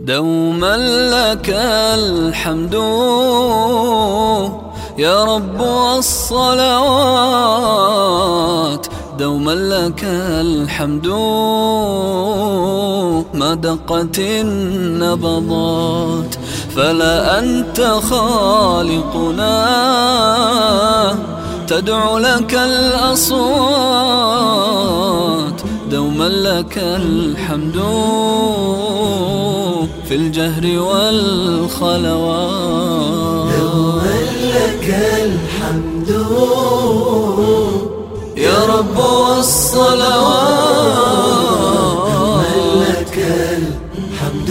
دوما لك الحمد. يا رب والصلوات دوما لك الحمد ما دقت النبضات فلا أنت خالقنا تدعو لك الأصوات دوما لك الحمد في الجهر والخلوات دوما لك الحمد يا رب والصلوات دوما لك الحمد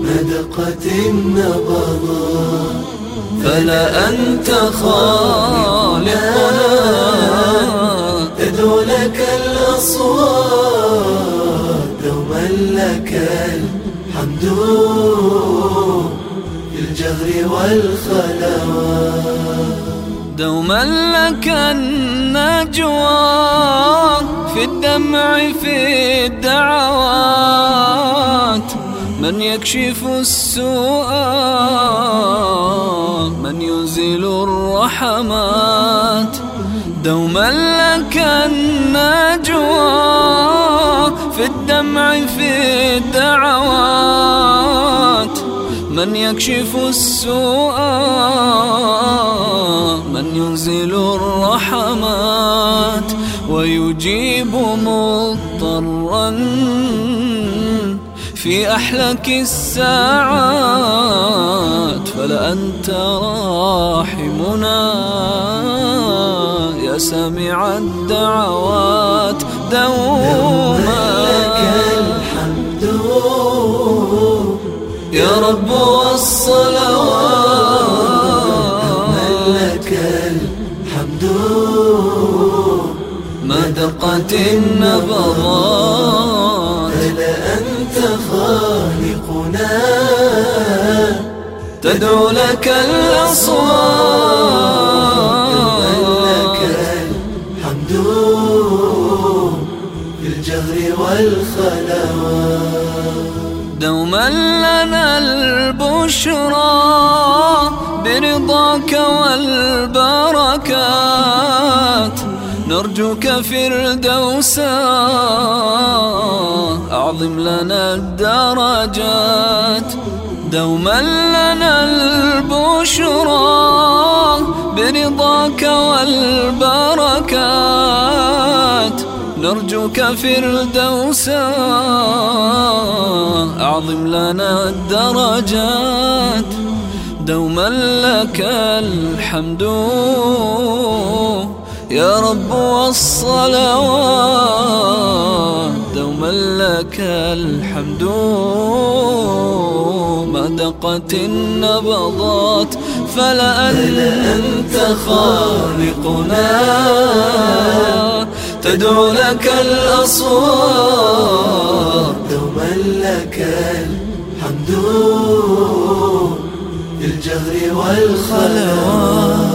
مدقت النبضات فلا أنت خالقنا تدعو لك الأصوات دوما لك الحمد في الجهر والخلوات دوما لك النجوى في الدمع في الدعوات. من يكشف السوء من يزيل الرحمات. دوما لك النجوى في الدمع في الدعوات. من يكشف السوء من ينزل الرحمات ويجيب مضطرا في أحلك الساعات. فلا أنت راحمنا يا سامع الدعوات. دوما رب والصلوات لك الحمد ما دقت النبضات فلا أنت خالقنا؟ تدعو لك الأصوات. دوما لنا البشرى برضاك والبركات. نرجوك فردوسا أعظم لنا الدرجات. دوما لنا البشرى برضاك والبركات. نرجوك فردوسا أعظم لنا الدرجات. دوما لك الحمد. يا رب والصلوات. دوما لك الحمد. ما دقت النبضات فلا أنت خالقنا. تدعو لك الأصوات. دوما لك الحمد في الجهر والخلوات.